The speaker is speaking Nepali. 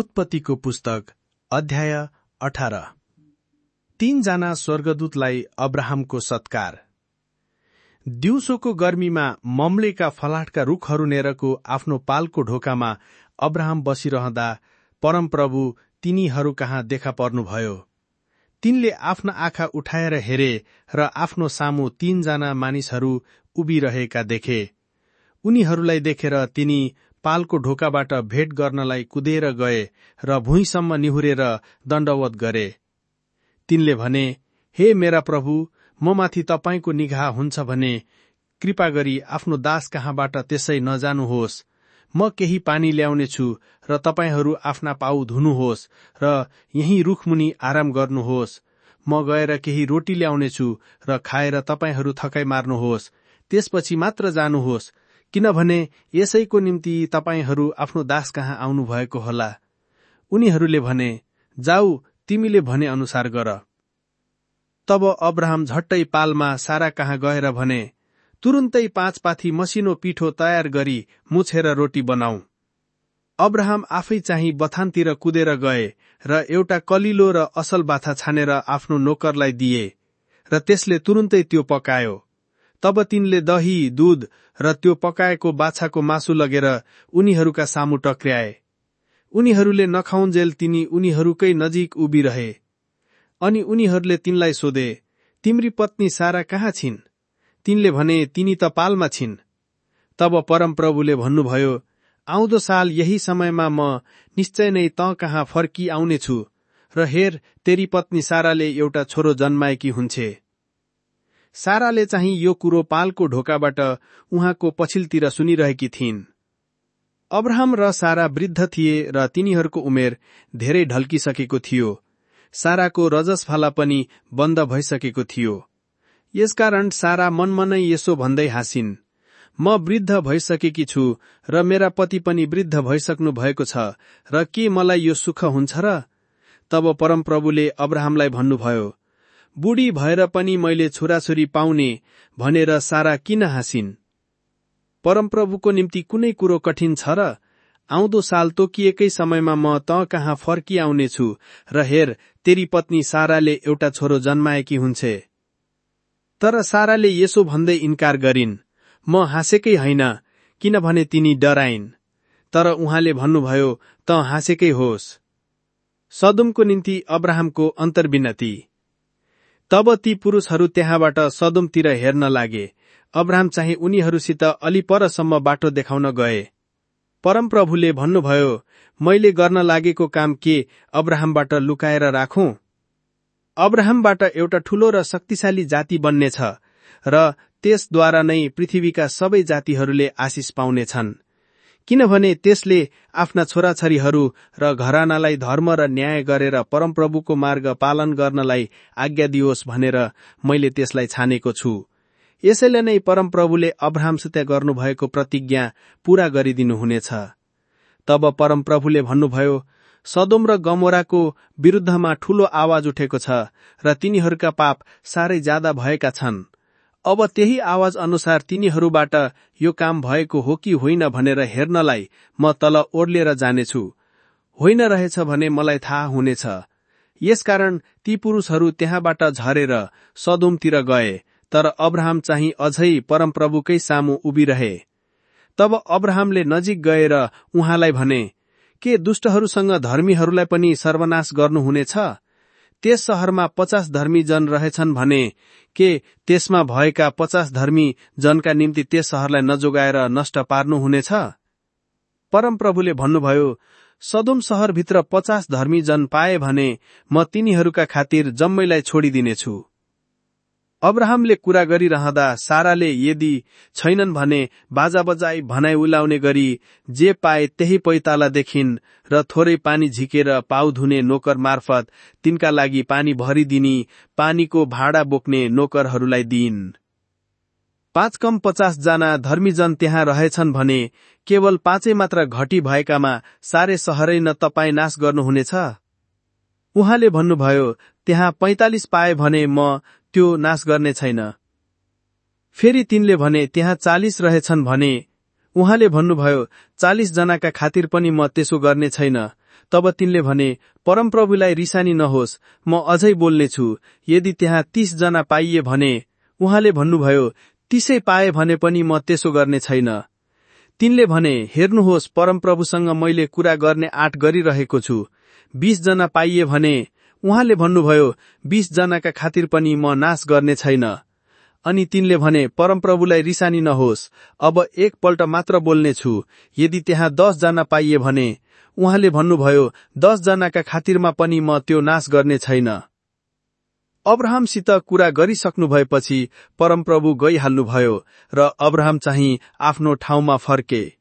उत्पत्तिको पुस्तक अध्याय अठार। तीनजना स्वर्गदूतलाई अब्राहमको सत्कार। दिउँसोको गर्मीमा मम्लेका फलाटका रूखहरू नेरको आफ्नो पालको ढोकामा अब्राहम बसिरहँदा परमप्रभु तिनीहरू कहाँ देखा पर्नुभयो। तिनले आफ्ना आँखा उठाएर हेरे र आफ्नो सामु तीनजना मानिसहरू उभिरहेका देखे। उनीहरूलाई देखेर तिनी पालको ढोकाबाट भेट गर्नलाई कुदेर गए र भुइँसम्म निहुरेर दण्डवत गरे। तिनले भने हे मेरा प्रभु म माथि तपाईँको निगाह हुन्छ भने कृपा गरी आफ्नो दास कहाँबाट त्यसै नजानुहोस्। म केही पानी ल्याउनेछु र तपाईँहरू आफ्ना पाउ धुनुहोस् र यही रुखमुनि आराम गर्नुहोस्। म गएर केही रोटी ल्याउनेछु र खाएर तपाईँहरू थकाइ मार्नुहोस्। त्यसपछि मात्र जानुहोस् किनभने यसैको निम्ति तपाईँहरू आफ्नो दास कहाँ आउनु भएको होला। उनीहरूले भने जाऊ तिमीले भने अनुसार गर। तब अब्राहम झट्टै पालमा सारा कहाँ गएर भने तुरुन्तै पाँच पाथी मसिनो पिठो तयार गरी मुछेर रोटी बनाऊ। अब्राहम आफै चाहिँ बथानतिर कुदेर गए र एउटा कलिलो र असल बाछा छानेर आफ्नो नोकरलाई दिए र त्यसले तुरुन्तै त्यो पकायो। तब तिनले दही दूध र त्यो पकाएको बाछाको मासु लगेर उनीहरूका सामु टक्र्याए। उनीहरूले नखाउन्जेल तिनी उनीहरूकै नजिक उभिरहे। अनि उनीहरूले तिनलाई सोधे तिम्री पत्नी सारा कहाँ छिन्? तिनले भने तिनी त पालमा छिन्। तब परमप्रभुले भन्नुभयो आउँदो साल यही समयमा म निश्चय नै त कहाँ फर्की आउनेछु र हेर तेरी पत्नी साराले एउटा छोरो जन्माएकी हुन्छे। साराले चाहिँ यो कुरो पालको ढोकाबाट उहाँको पछिल्तिर सुनिरहेकी थिइन्। अब्राहम र सारा वृद्ध थिए र तिनीहरूको उमेर धेरै ढल्किसकेको थियो। साराको रजसफाला पनि बन्द भइसकेको थियो। यसकारण सारा मनमनै यसो भन्दै हाँसिन् म वृद्ध भइसकेकी छु र मेरा पति पनि वृद्ध भइसक्नु भएको छ र के मलाई यो सुख हुन्छ र? तब परमप्रभुले अब्राहमलाई भन्नुभयो बुढी भएर पनि मैले छोराछोरी पाउने भनेर सारा किन हाँसिन्? परमप्रभुको निम्ति कुनै कुरो कठिन छ र आउँदो साल तोकिएकै समयमा म त कहाँ फर्किआउनेछु र हेर तेरी पत्नी साराले एउटा छोरो जन्माएकी हुन्छे। तर साराले यसो भन्दै इन्कार गरिन् म हाँसेकै होइन किनभने तिनी डराइन्। तर उहाँले भन्नुभयो त हाँसेकै होस्। सदुमको निम्ति अब्राहमको अन्तर्विनती। तब ती पुरुषहरू त्यहाँबाट सदुमतिर हेर्न लागे। अब्राहम चाहिँ उनीहरूसित अलि परसम्म बाटो देखाउन गए। परमप्रभुले भन्नुभयो मैले गर्न लागेको काम के अब्राहमबाट लुकाएर राखौं? अब्राहमबाट एउटा ठूलो र शक्तिशाली जाति बन्नेछ र त्यसद्वारा नै पृथ्वीका सबै जातिहरूले आशिष पाउनेछन्। किनभने त्यसले आफ्ना छोराछोरीहरू र घरानालाई धर्म र न्याय गरेर परमप्रभुको मार्ग पालन गर्नलाई आज्ञा दियोस् भनेर मैले त्यसलाई छानेको छु। यसैले नै परमप्रभुले अब्राहमसित गर्नुभएको प्रतिज्ञा पूरा गरिदिनुहुनेछ। तब परमप्रभुले भन्नुभयो सदोम र गमोराको विरुद्धमा ठूलो आवाज उठेको छ र तिनीहरूका पाप साह्रै ज्यादा भएका छन्। अब त्यही आवाज अनुसार तिनीहरूबाट यो काम भएको हो कि होइन भनेर हेर्नलाई म तल ओर्लिएर जानेछु। होइन रहेछ भने मलाई थाहा हुनेछ। यसकारण ती पुरुषहरू त्यहाँबाट झरेर सदुमतिर गए तर अब्राहम चाहिँ अझै परमप्रभुकै सामु उभिरहे। तब अब्राहमले नजिक गएर उहाँलाई भने के दुष्टहरूसँग धर्मीहरूलाई पनि सर्वनाश गर्नुहुनेछ? त्यस शहरमा पचास धर्मी जन रहेछन् भने के त्यसमा भएका पचास धर्मी जनका निम्ति त्यस शहरलाई नजोगाएर नष्ट पार्नुहुनेछ? परमप्रभुले भन्नुभयो सदुम शहरभित्र पचास धर्मी जन पाए भने म तिनीहरूका खातिर जम्मैलाई छोडिदिनेछु। अब्राहमले कुरा गरिरहँदा साराले यदि छैनन् भने बाजा बजाई भनाइ उलाउने गरी जे पाए त्यही पैताला देखिन् र थोरै पानी झिकेर पाउ धुने नोकर मार्फत तिनका लागि पानी भरिदिनी पानीको भाडा बोक्ने नोकरहरूलाई दिइन्। पाँच कम पचास जना धर्मीजन त्यहाँ रहेछन् भने केवल पाँचै मात्र घटी भएकामा सारे सहरै न तपाईँ नाश गर्नुहुनेछ? उहाँले भन्नुभयो त्यहाँ पैंतालिस पाए भने म त्यो नाश गर्ने छैन। फेरि तिनले भने त्यहाँ चालिस रहेछन् भने उहाँले भन्नुभयो चालिस जनाका खातिर पनि म त्यसो गर्ने छैन। तब तिनले भने परमप्रभुलाई रिसानी नहोस् म अझै बोल्नेछु। यदि त्यहाँ तीस जना पाइए भने उहाँले भन्नुभयो तीसै पाए भने पनि म त्यसो गर्ने छैन। तिनले भने हेर्नुहोस् परमप्रभुसँग मैले कुरा गर्ने आँट गरिरहेको छु। बीस जना पाइए भने उहाँले भन्नुभयो बीस जनाका खातिर पनि म नाश गर्ने छैन। अनि तिनले भने परमप्रभुलाई रिसानी नहोस्। अब एकपल्ट मात्र बोल्नेछु। यदि त्यहाँ दस जना पाइए भने उहाँले भन्नुभयो दस जनाका खातिरमा पनि म त्यो नाश गर्ने छैन। अब्राहमसित कुरा गरिसक्नु भएपछि परमप्रभु गइहाल्नुभयो र अब्राहम चाहिँ आफ्नो ठाउँमा फर्के।